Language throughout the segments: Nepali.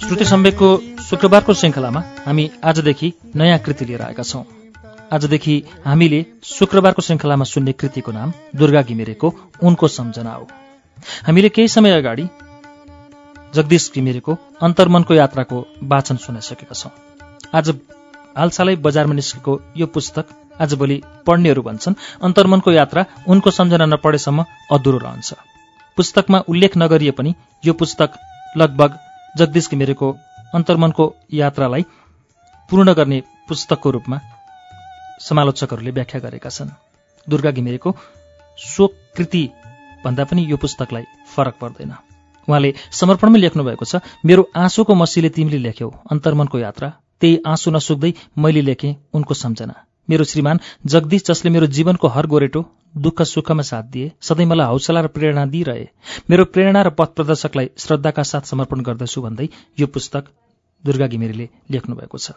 श्रुति सम्वेकको शुक्रबारको श्रृङ्खलामा हामी आजदेखि नयाँ कृति लिएर आएका छौं आजदेखि हामीले शुक्रबारको श्रृङ्खलामा सुन्ने कृतिको नाम दुर्गा घिमिरेको उनको सम्झना हो हामीले केही समय अगाडि जगदीश घिमिरेको अन्तर्मनको यात्राको वाचन सुनाइसकेका छौं आज हालसालै बजारमा निस्केको यो पुस्तक आजभोलि पढ्नेहरू भन्छन्। अन्तर्मनको यात्रा उनको सम्झना नपढेसम्म अधुरो रहन्छ। पुस्तकमा उल्लेख नगरिए पनि यो पुस्तक लगभग जगदीश घिमिरेको अन्तर्मनको यात्रालाई पूर्ण गर्ने पुस्तकको रूपमा समालोचकहरूले व्याख्या गरेका छन्। दुर्गा घिमिरेको शोक कृति भन्दा पनि यो पुस्तकलाई फरक पर्दैन। उहाँले समर्पणमै लेख्नु भएको छ मेरो आँसुको मसीले तिमीले लेख्यौ। अन्तर्मनको यात्रा त्यही आँसु नसुक्दै मैले लेखेँ उनको सम्झना। मेरो श्रीमान जगदीश जसले मेरो जीवनको हर गोरेटो दुःख सुखमा साथ दिए सधैँ मलाई हौसला र प्रेरणा दिइरहे। मेरो प्रेरणा र पथ प्रदर्शकलाई श्रद्धाका साथ समर्पण गर्दछु भन्दै यो पुस्तक दुर्गा घिमिरेले लेख्नु भएको छ।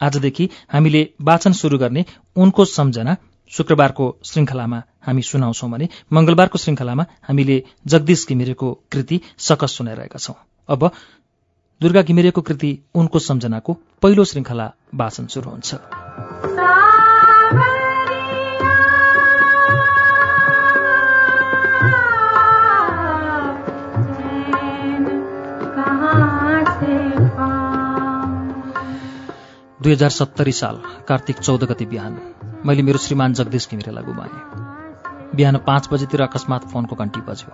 आजदेखि हामीले वाचन सुरु गर्ने उनको सम्झना शुक्रबारको श्रृङ्खलामा हामी सुनाउँछौं भने मंगलबारको श्रृङ्खलामा हामीले जगदीश घिमिरेको कृति सकस सुनाइरहेका छौं। अब दुर्गा घिमिरेको कृति उनको सम्झनाको पहिलो श्रृङ्खला वाचन सुरु हुन्छ। दुई हजार सत्तरी साल कार्तिक चौध गति बिहान मैले मेरो श्रीमान जगदीश घिमिरेलाई गुमाएँ। बिहान पाँच बजेतिर अकस्मात फोनको घन्टी बज्यो।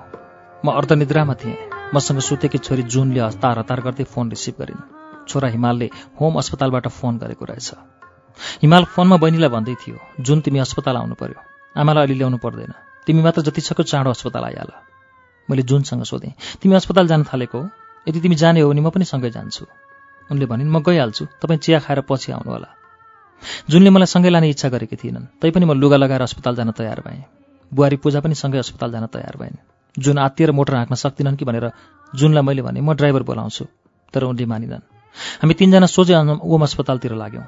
म अर्धनिद्रामा थिएँ। मसँग सुतेकी छोरी जुनले हतार हतार गर्दै फोन रिसिभ गरिन्। छोरा हिमालले होम अस्पतालबाट फोन गरेको रहेछ। हिमाल फोनमा बहिनीलाई भन्दै थियो जुन तिमी अस्पताल आउनु पर्यो आमालाई अलि ल्याउनु पर्दैन। तिमी मात्र जति सक्यो चाँडो अस्पताल आइहाल। मैले जुनसँग सोधेँ तिमी अस्पताल जान थालेको हो? यदि तिमी जाने हो भने म पनि सँगै जान्छु। उनले भनिन् म गइहाल्छु। तपाईँ चिया खाएर पछि आउनुहोला। जुनले मलाई सँगै लाने इच्छा गरेकी थिएनन् तैपनि म लुगा लगाएर अस्पताल जान तयार भएँ। बुहारी पूजा पनि सँगै अस्पताल जान तयार भइन् जुन आत्तिएर मोटर हाँक्न सक्दिनन् कि भनेर जुनलाई मैले भने म ड्राइभर बोलाउँछु। तर उनले मानिनन्। हामी तिनजना सोझै ओम अस्पतालतिर लाग्यौँ।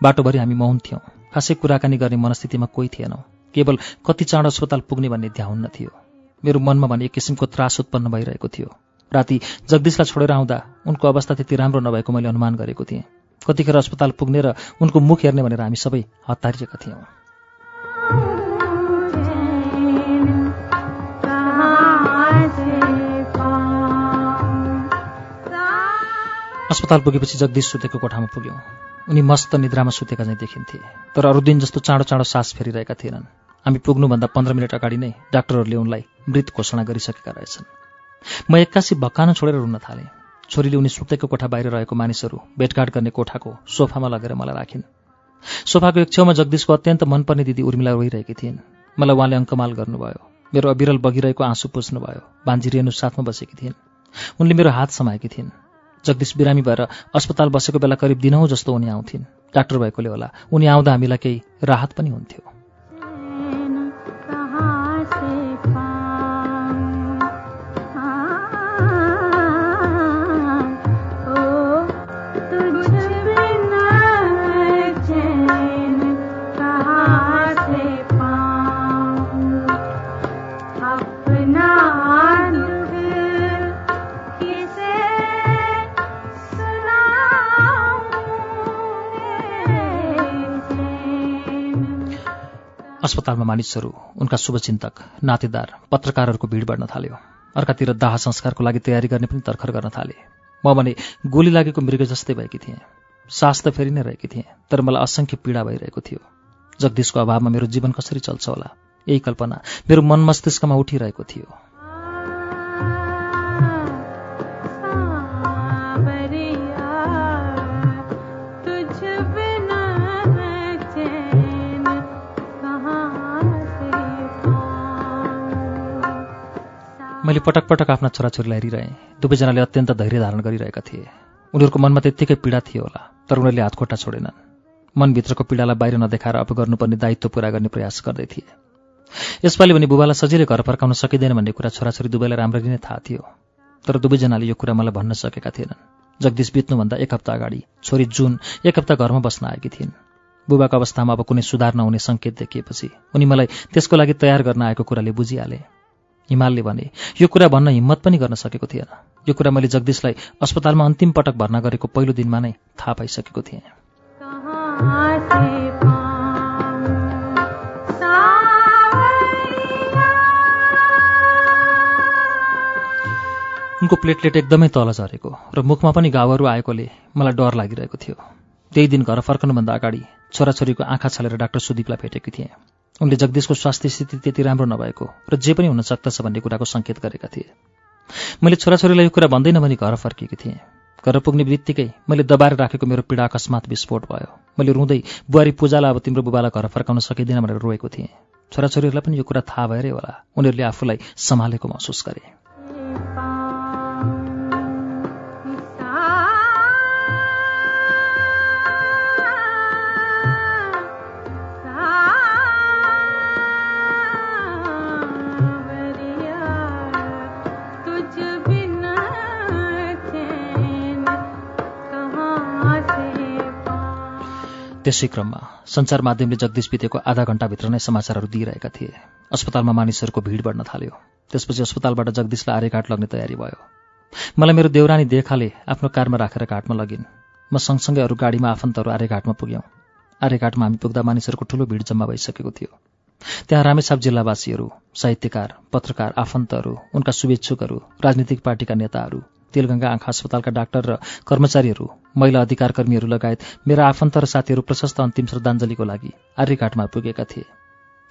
बाटोभरि हामी मौन थियौँ। खासै कुराकानी गर्ने मनस्थितिमा कोही थिएनौँ। केवल कति चाँडो अस्पताल पुग्ने भन्ने ध्याउन्न थियो। मेरो मनमा भने एक किसिमको त्रास उत्पन्न भइरहेको थियो। राति जगदीशलाई छोडेर आउँदा उनको अवस्था त्यति राम्रो नभएको मैले अनुमान गरेको थिएँ। कतिखेर अस्पताल पुग्ने र उनको मुख हेर्ने भनेर हामी सबै हतारिएका थियौँ। अस्पताल पुगेपछि जगदीश सुतेको कोठामा पुग्यौँ। उनी मस्त निद्रामा सुतेका चाहिँ देखिन्थे तर अरू दिन जस्तो चाँडो चाँडो सास फेरिरहेका थिएनन्। हामी पुग्नुभन्दा पन्ध्र मिनट अगाडि नै डाक्टरहरूले उनलाई मृत घोषणा गरिसकेका रहेछन्। म एक्कासी भक्कान छोडेर रुन थालेँ। छोरीले उनी सुतेको कोठा बाहिर रहेको मानिसहरू भेटघाट गर्ने कोठाको सोफामा लगेर मलाई राखिन्। सोफाको एक छेउमा जगदीशको अत्यन्त मनपर्ने दिदी उर्मिला रोइरहेकी थिइन्। मलाई उहाँले अङ्कमाल गर्नुभयो। मेरो अविरल बगिरहेको आँसु पुज्नुभयो भान्जी रेणु साथमा बसेकी थिइन्। उनले मेरो हात समाएकी थिइन्। जगदीश बिरामी भएर अस्पताल बसेको बेला करिब दिनौँ जस्तो उनी आउँथिन्। डाक्टर भएकोले होला उनी आउँदा हामीलाई केही राहत पनि हुन्थ्यो। अस्पतालमा मानिसहरू उनका शुभचिन्तक नातेदार पत्रकारहरूको भिड बढ्न थाल्यो। अर्कातिर दाह संस्कारको लागि तयारी गर्ने पनि तर्खर गर्न थाले। म भने गोली लागेको मृग जस्तै भएकी थिएँ। सास त फेरि नै रहेकी थिएँ तर मलाई असङ्ख्य पीडा भइरहेको थियो। जगदीशको अभावमा मेरो जीवन कसरी चल्छ होला? यही कल्पना मेरो मन मस्तिष्कमा उठिरहेको थियो। मैले पटक पटक आफ्ना छोराछोरीलाई हेरिरहेँ। दुवैजनाले अत्यन्त धैर्य धारण गरिरहेका थिए। उनीहरूको मनमा त्यत्तिकै पीडा थियो होला तर उनीहरूले हातखोट्टा छोडेनन्। मनभित्रको पीडालाई बाहिर नदेखाएर अब गर्नुपर्ने दायित्व पूरा गर्ने प्रयास गर्दै थिए। यसपालि भने बुबालाई सजिलै घर फर्काउन सकिँदैन भन्ने कुरा छोराछोरी दुवैलाई राम्ररी नै थाहा थियो। तर दुवैजनाले यो कुरा मलाई भन्न सकेका थिएनन्। जगदीश बित्नुभन्दा एक हप्ता अगाडि छोरी जुन एक हप्ता घरमा बस्न आएकी थिइन्। बुबाको अवस्थामा अब कुनै सुधार नहुने सङ्केत देखिएपछि उनी मलाई त्यसको लागि तयार गर्न आएको कुराले बुझिहाले। हिमालले भने यो कुरा भन्न हिम्मत पनि गर्न सकेको थिएन। यो कुरा मैले जगदीशलाई अस्पतालमा अन्तिम पटक भर्ना गरेको पहिलो दिनमा नै थाहा पाइसकेको थिएँ। उनको प्लेटलेट एकदमै तल झरेको र मुखमा पनि घाउहरू आएकोले मलाई डर लागिरहेको थियो। त्यही दिन घर फर्कनुभन्दा अगाडि छोराछोरीको आँखा छलेर डाक्टर सुदीपलाई भेटेकी थिएँ। उनले जगदीशको स्वास्थ्य स्थिति त्यति राम्रो नभएको र जे पनि हुन सक्दछ भन्ने कुराको सङ्केत गरेका थिए। मैले छोराछोरीलाई यो कुरा भन्दैन भनी घर फर्किएकी थिएँ। घर पुग्ने बित्तिकै मैले दबाएर राखेको मेरो पीडा अकस्मात विस्फोट भयो। मैले रुँदै बुहारी पूजालाई अब तिम्रो बुबालाई घर फर्काउन सकिँदैन भनेर रोएको थिएँ। छोराछोरीहरूलाई पनि यो कुरा थाहा भएरै होला। उनीहरूले आफूलाई सम्हालेको महसुस गरे। त्यसै क्रममा सञ्चार माध्यमले जगदीश बितेको आधा घण्टाभित्र नै समाचारहरू दिइरहेका थिए। अस्पतालमा मानिसहरूको भिड बढ्न थाल्यो। त्यसपछि अस्पतालबाट जगदीशलाई आर्यघाट लग्ने तयारी भयो। मलाई मेरो देउरानी देखाले आफ्नो कारमा राखेर घाटमा लगिन्। म सँगसँगै अरू गाडीमा आफन्तहरू आर्यघाटमा पुग्यौँ। आर्यघाटमा हामी पुग्दा मानिसहरूको ठूलो भिड जम्मा भइसकेको थियो। त्यहाँ रामेसाप जिल्लावासीहरू साहित्यकार पत्रकार आफन्तहरू उनका शुभेच्छुकहरू राजनीतिक पार्टीका नेताहरू तेलगङ्गा आँखा अस्पतालका डाक्टर र कर्मचारीहरू महिला अधिकार कर्मीहरू लगायत मेरा आफन्त र साथीहरू प्रशस्त अन्तिम श्रद्धाञ्जलीको लागि आर्यघाटमा पुगेका थिए।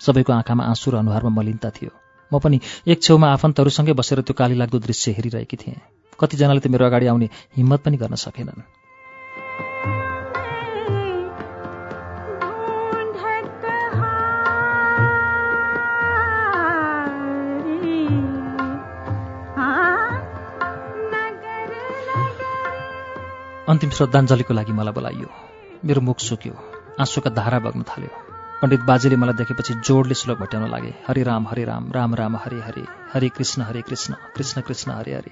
सबैको आँखामा आँसु र अनुहारमा मलिनता थियो। म पनि एक छेउमा आफन्तहरूसँगै बसेर त्यो काली लाग्दो दृश्य हेरिरहेकी थिएँ। कतिजनाले त मेरो अगाडि आउने हिम्मत पनि गर्न सकेनन्। अन्तिम श्रद्धाञ्जलीको लागि मलाई बोलाइयो। मेरो मुख सुक्यो आँसुका धारा बग्न थाल्यो। पण्डित बाजेले मलाई देखेपछि जोडले श्लोक भट्याउन लागे हरे राम हरे राम राम राम हरे हरे हरे कृष्ण हरे कृष्ण कृष्ण कृष्ण हरे हरे।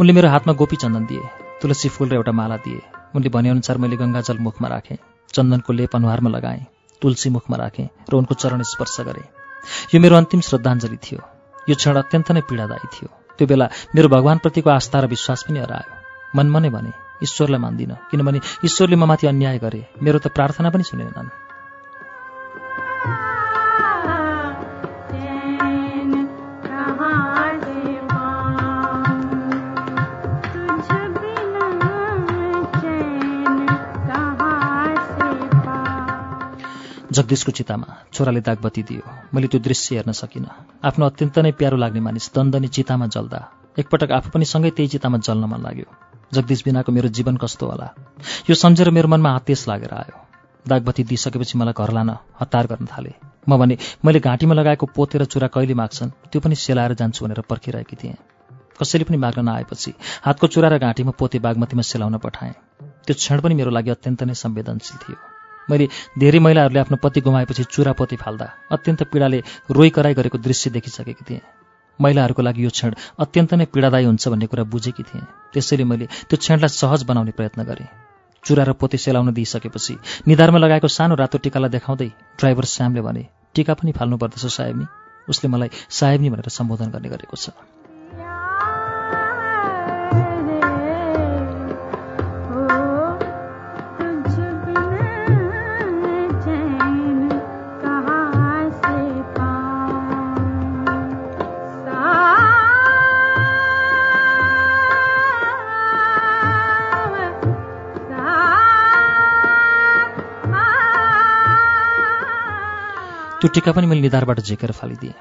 उनले मेरो हातमा गोपी चन्दन दिए तुलसी फुल र एउटा माला दिए। उनले भनेअनुसार मैले गङ्गाजल मुखमा राखेँ चन्दनको लेप अनुहारमा लगाएँ तुलसी मुखमा राखेँ र उनको चरण स्पर्श गरेँ। यो मेरो अन्तिम श्रद्धाञ्जली थियो। यो क्षण अत्यन्त नै पीडादायी थियो। त्यो बेला मेरो भगवान्प्रतिको आस्था र विश्वास पनि हरायो। मनमा नै भने ईश्वरलाई मान्दिनँ। किनभने ईश्वरले ममाथि अन्याय गरे। मेरो त प्रार्थना पनि सुनेनन् जगदीशको चितामा छोराले दागबत्ती दियो मैले त्यो दृश्य हेर्न सकिनँ। आफ्नो अत्यन्त नै प्यारो लाग्ने मानिस दन्दनी चितामा जल्दा। एकपटक आफू पनि सँगै त्यही चितामा जल्न मन लाग्यो। जगदीश बिनाको मेरो जीवन कस्तो होला? यो सम्झेर मेरो मनमा आतेश लागेर आयो। दागबत्ती दिइसकेपछि मलाई घर लान हतार गर्न थाले। म भने मैले घाँटीमा लगाएको पोते र चुरा कहिले माग्छन्? त्यो पनि सेलाएर जान्छु भनेर पर्खिरहेकी थिएँ। कसैले पनि माग्न नआएपछि हातको चुरा र घाँटीमा पोते बागमतीमा सेलाउन पठाएँ। त्यो क्षण पनि मेरो लागि अत्यन्त नै संवेदनशील थियो। मैले धेरै महिलाहरूले आफ्नो पति गुमाएपछि चुरा पोते फाल्दा अत्यन्त पीडाले रोइ कराई गरेको दृश्य देखिसकेकी थिएँ। महिलाहरूको लागि यो क्षण अत्यन्त नै पीडादायी हुन्छ भन्ने कुरा बुझेकी थिएँ। त्यसैले मैले त्यो क्षणलाई सहज बनाउने प्रयत्न गरेँ। चुरा र पोते सेलाउन दिइसकेपछि निधारमा लगाएको सानो रातो टिकालाई देखाउँदै ड्राइभर श्यामले भने टिका पनि फाल्नु पर्दछ साहेबनी। उसले मलाई साहेबनी भनेर सम्बोधन गर्ने गरेको छ। त्यो टिका पनि मैले निधारबाट झिकेर फालिदिएँ।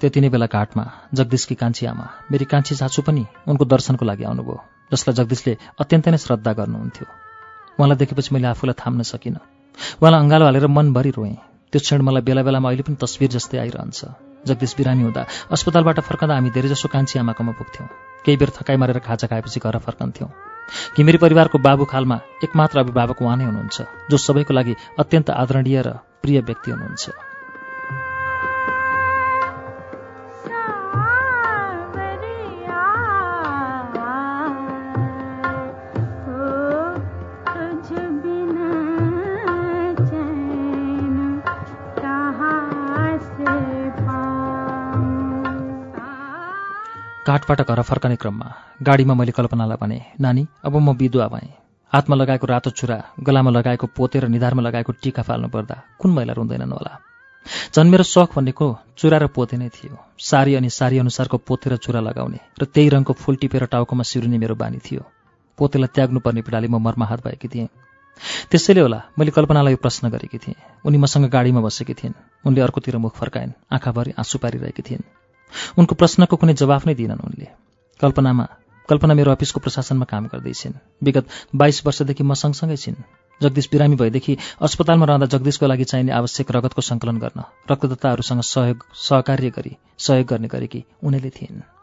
त्यति नै बेला घाटमा जगदीशकी कान्छी आमा मेरी कान्छी चाचु पनि उनको दर्शनको लागि आउनुभयो जसलाई जगदीशले अत्यन्तै नै श्रद्धा गर्नुहुन्थ्यो। उहाँलाई देखेपछि मैले आफूलाई थाम्न सकिनँ। उहाँलाई अँगालो हालेर मनभरि रोएँ। त्यो क्षण मलाई बेला बेलामा अहिले पनि तस्विर जस्तै आइरहन्छ। जगदीश बिरामी हुँदा अस्पतालबाट फर्कँदा हामी धेरैजसो कान्छी आमाकोमा पुग्थ्यौँ। केही बेर थकाइ मारेर खाजा खाएपछि घर फर्कन्थ्यौँ। घिमिरी परिवारको बाबु खालमा एकमात्र अभिभावक उहाँ नै हुनुहुन्छ जो सबैको लागि अत्यन्त आदरणीय र प्रिय व्यक्ति हुनुहुन्छ। काठबाट घर फर्कने क्रममा गाडीमा मैले कल्पनालाई भने नानी अब म विधुवा भएँ। हातमा लगाएको रातो छुरा गलामा लगाएको पोते र निधारमा लगाएको टिका फाल्नु पर्दा कुन महिला रुँदैनन् होला? झन् मेरो सख भनेको चुरा र पोते नै थियो। सारी अनि सारी अनुसारको पोते र चुरा लगाउने र त्यही रङको फुल टिपेर टाउकोमा सिरुने मेरो बानी थियो। पोतेलाई त्याग्नुपर्ने पिँडाले म मर्माहात भएकी थिएँ। त्यसैले होला मैले कल्पनालाई यो प्रश्न गरेकी थिएँ। उनी मसँग गाडीमा बसेकी थिइन्। उनले अर्कोतिर मुख फर्काइन् आँखाभरि आँसु पारिरहेकी थिइन्। उनको प्रश्नको कुनै जवाफ नै दिएनन् उनले। कल्पनामा कल्पना मेरो अफिसको प्रशासनमा काम गर्दैछिन्। विगत बाइस वर्षदेखि म सँगसँगै छिन्। जगदीश बिरामी भएदेखि अस्पतालमा रहँदा जगदीशको लागि चाहिने आवश्यक रगतको सङ्कलन गर्न रक्तदाताहरूसँग सहयोग सहकार्य गरी सहयोग गर्ने गरेकी उनैले थिइन्।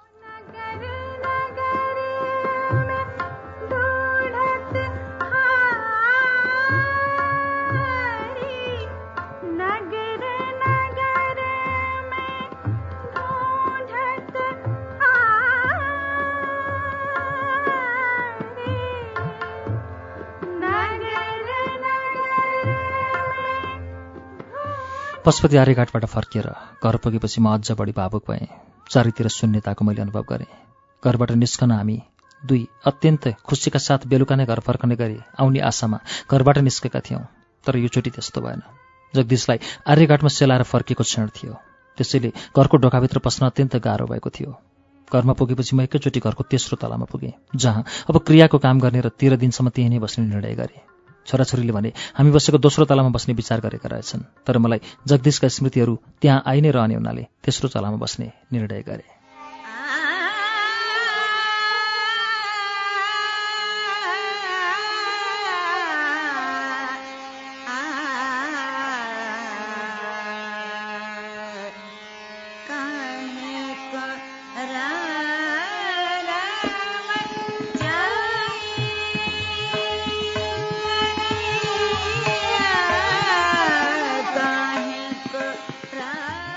पशुपति आर्यघाटबाट फर्किएर घर पुगेपछि म अझ बढी भावुक भएँ। चारैतिर शून्यताको मैले अनुभव गरेँ। घरबाट निस्कन हामी दुई अत्यन्त खुसीका साथ बेलुका नै घर फर्कने गरी आउने आशामा घरबाट निस्केका थियौँ तर यो चोटि त्यस्तो भएन। जगदीशलाई आर्यघाटमा सेलाएर फर्केको क्षण थियो। त्यसैले घरको ढोकाभित्र पस्न अत्यन्त गाह्रो भएको थियो। घरमा पुगेपछि म एकैचोटि घरको तेस्रो तलामा पुगेँ जहाँ अब क्रियाको काम गर्ने र तेह्र दिनसम्म त्यही नै बस्ने निर्णय गरेँ। छोराछोरीले भने हामी बसेको दोस्रो तलामा बस्ने विचार गरेका रहेछन् तर मलाई जगदीशका स्मृतिहरू त्यहाँ आइ नै रहने हुनाले तेस्रो तलामा बस्ने निर्णय गरे।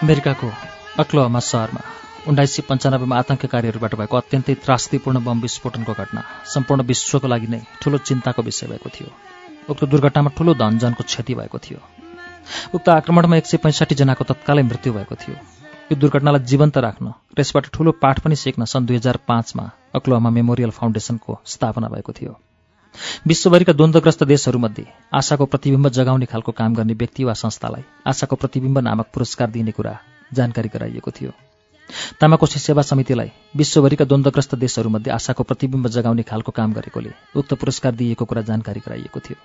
अमेरिकाको अक्लोमा सहरमा उन्नाइस सय पन्चानब्बेमा आतङ्ककारीहरूबाट भएको अत्यन्तै त्रास्तीपूर्ण बम विस्फोटनको घटना सम्पूर्ण विश्वको लागि नै ठूलो चिन्ताको विषय भएको थियो। उक्त दुर्घटनामा ठूलो धनजनको क्षति भएको थियो। उक्त आक्रमणमा एक सय पैँसाठी जनाको तत्कालै मृत्यु भएको थियो। यो दुर्घटनालाई जीवन्त राख्न र यसबाट ठूलो पाठ पनि सिक्न सन् दुई हजार पाँचमा अक्लोमा मेमोरियल फाउन्डेसनको स्थापना भएको थियो। विश्वभरिका द्वन्द्वग्रस्त देशहरूमध्ये आशाको प्रतिबिम्ब जगाउने खालको काम गर्ने व्यक्ति वा संस्थालाई आशाको प्रतिबिम्ब नामक पुरस्कार दिने कुरा जानकारी गराइएको थियो। तामाकोशी सेवा समितिलाई विश्वभरिका द्वन्द्वग्रस्त देशहरूमध्ये आशाको प्रतिबिम्ब जगाउने खालको काम गरेकोले उक्त पुरस्कार दिइएको कुरा जानकारी गराइएको थियो।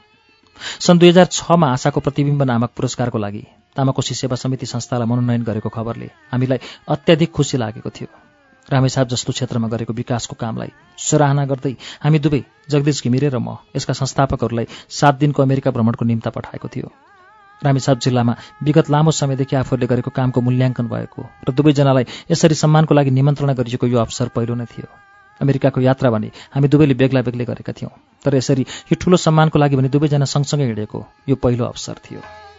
सन् दुई हजार छमा आशाको प्रतिबिम्ब नामक पुरस्कारको लागि तामाकोशी सेवा समिति संस्थालाई मनोनयन गरेको खबरले हामीलाई अत्याधिक खुसी लागेको थियो। रामेसाब जस्तो क्षेत्रमा गरेको विकासको कामलाई सराहना गर्दै हामी दुवै जगदीश घिमिरे र म यसका संस्थापकहरूलाई सात दिनको अमेरिका भ्रमणको निम्ता पठाएको थियो। रामेसाब जिल्लामा विगत लामो समयदेखि आफूहरूले गरेको कामको मूल्याङ्कन भएको र दुवैजनालाई यसरी सम्मानको लागि निमन्त्रणा गरिएको यो अवसर पहिलो नै थियो। अमेरिकाको यात्रा भने हामी दुवैले बेग्ला बेग्लै गरेका थियौँ तर यसरी यो ठूलो सम्मानको लागि भने दुवैजना सँगसँगै हिँडेको यो पहिलो अवसर थियो।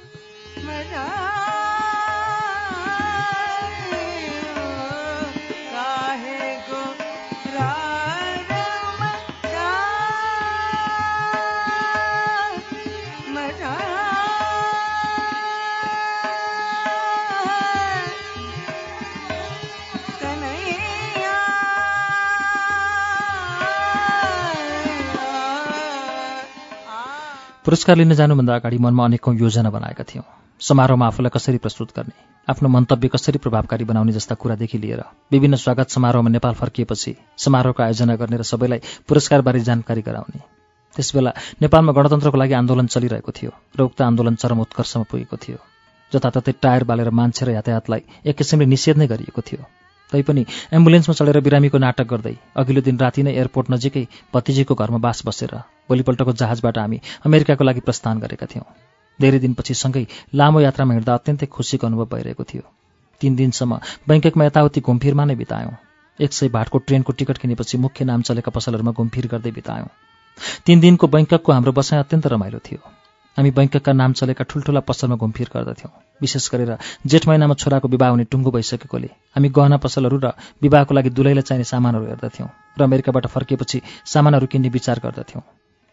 पुरस्कार लिन जानुभन्दा अगाडि मनमा अनेकौँ योजना बनाएका थियौँ। समारोहमा आफूलाई कसरी प्रस्तुत गर्ने आफ्नो मन्तव्य कसरी प्रभावकारी बनाउने जस्ता कुरादेखि लिएर विभिन्न स्वागत समारोहमा नेपाल फर्किएपछि समारोहको आयोजना गर्ने र सबैलाई पुरस्कारबारे जानकारी गराउने। त्यसबेला नेपालमा गणतन्त्रको लागि आन्दोलन चलिरहेको थियो र उक्त आन्दोलन चरम उत्कर्षमा पुगेको थियो। जताततै टायर बालेर मान्छे र यातायातलाई एक किसिमले निषेध नै गरिएको थियो। तैपनि एम्बुलेन्समा चढेर बिरामीको नाटक गर्दै अघिल्लो दिन राति नै एयरपोर्ट नजिकै भतिजीको घरमा बास बसेर भोलिपल्टको जहाजबाट हामी अमेरिकाको लागि प्रस्थान गरेका थियौँ। धेरै दिनपछि सँगै लामो यात्रामा हिँड्दा अत्यन्तै खुसीको अनुभव भइरहेको थियो। तीन दिनसम्म बैङ्ककमा यताउति घुमफिरमा नै बितायौँ। एक सय भाटको ट्रेनको टिकट किनेपछि मुख्य नाम चलेका पसलहरूमा घुमफिर गर्दै बितायौँ। तीन दिनको बैङ्ककको हाम्रो बसाइ अत्यन्त रमाइलो थियो। हामी बैङ्ककका नाम चलेका ठुल्ठुला पसलमा घुमफिर गर्दथ्यौँ। विशेष गरेर जेठ महिनामा छोराको विवाह हुने टुङ्गो भइसकेकोले हामी गहना पसलहरू र विवाहको लागि दुलैलाई चाहिने सामानहरू हेर्दथ्यौँ र अमेरिकाबाट फर्किएपछि सामानहरू किन्ने विचार गर्दथ्यौँ।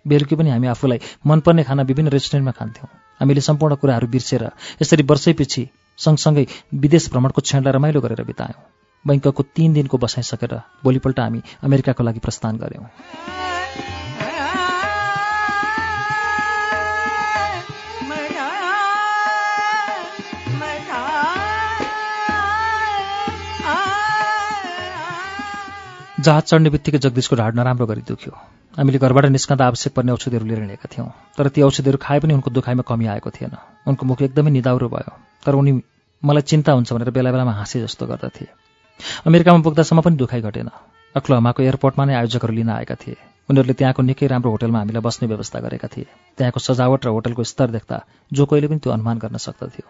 बेलुकी पनि हामी आफूलाई मनपर्ने खाना विभिन्न रेस्टुरेन्टमा खान्थ्यौँ। हामीले सम्पूर्ण कुराहरू बिर्सेर यसरी वर्षैपछि सँगसँगै विदेश भ्रमणको क्षणलाई रमाइलो गरेर बितायौँ। बैङ्कको तीन दिनको बसाइसकेर भोलिपल्ट हामी अमेरिकाको लागि प्रस्थान गऱ्यौँ जहाज चढ्ने बित्तिकै जगदीशको ढाड नराम्रो गरी दुख्यो हामीले घरबाट निस्कँदा आवश्यक पर्ने औषधिहरू लिएर हिँडेका थियौँ तर ती औषधिहरू खाए पनि उनको दुखाइमा कमी आएको थिएन। उनको मुख एकदमै निदाउरो भयो तर उनी मलाई चिन्ता हुन्छ भनेर बेला बेलामा हाँसे जस्तो गर्दथे। अमेरिकामा पुग्दासम्म पनि दुखाइ घटेन। अक्लहमाको एयरपोर्टमा नै आयोजकहरू लिन आएका थिए। उनीहरूले त्यहाँको निकै राम्रो होटलमा हामीलाई बस्ने व्यवस्था गरेका थिए। त्यहाँको सजावट र होटलको स्तर देख्दा जो कोहीले पनि त्यो अनुमान गर्न सक्दथ्यो।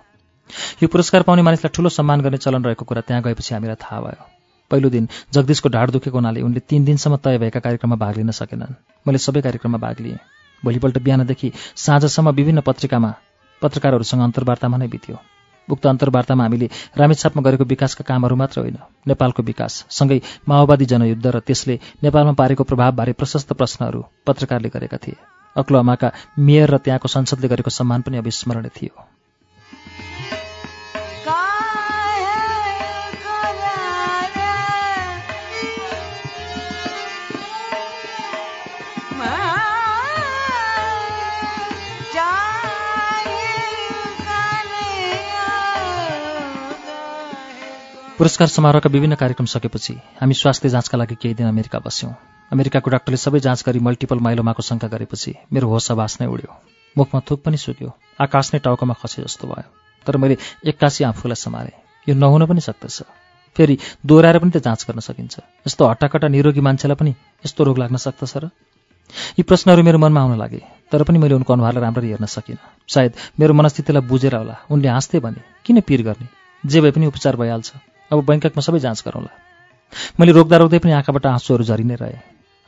यो पुरस्कार पाउने मानिसलाई ठूलो सम्मान गर्ने चलन रहेको कुरा त्यहाँ गएपछि हामीलाई थाहा भयो। पहिलो दिन जगदीशको ढाड दुखेको हुनाले उनले तीन दिनसम्म तय भएका कार्यक्रममा भाग लिन सकेनन्। मैले सबै कार्यक्रममा भाग लिएँ। भोलिपल्ट बिहानदेखि साँझसम्म विभिन्न पत्रिकामा पत्रकारहरूसँग अन्तर्वार्तामा नै बित्यो। उक्त अन्तर्वार्तामा हामीले रामेछापमा गरेको विकासका कामहरू मात्र होइन नेपालको विकास सँगै माओवादी जनयुद्ध र त्यसले नेपालमा पारेको प्रभावबारे प्रशस्त प्रश्नहरू पत्रकारले गरेका थिए। अक्लोमाका मेयर र त्यहाँको संसदले गरेको सम्मान पनि अविस्मरणीय थियो। पुरस्कार समारोहका विभिन्न कार्यक्रम सकेपछि हामी स्वास्थ्य जाँचका लागि केही दिन अमेरिका बस्यौँ। अमेरिकाको डाक्टरले सबै जाँच गरी मल्टिपल माइलोमाको शङ्का गरेपछि मेरो होस आवास नै उड्यो। मुखमा थुक पनि सुक्यो। आकाश नै टाउकोमा खसे जस्तो भयो। तर मैले एक्कासी आफूलाई सम्हालेँ यो नहुन पनि सक्दछ। फेरि दोहोऱ्याएर पनि त जाँच गर्न सकिन्छ। यस्तो हट्टाकट्टा निरोगी मान्छेलाई पनि यस्तो रोग लाग्न सक्दछ र? यी प्रश्नहरू मेरो मनमा आउन लागे तर पनि मैले उनको अनुहारलाई राम्ररी हेर्न सकिनँ। सायद मेरो मनस्थितिलाई बुझेर होला। उनले हाँस्दै भने किन पिर गर्ने? जे भए पनि उपचार भइहाल्छ। अब बैङ्ककमा सबै जाँच गरौँला मैले रोक्दा रोक्दै पनि आँखाबाट आँसुहरू झरि नै रहे।